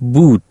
boot.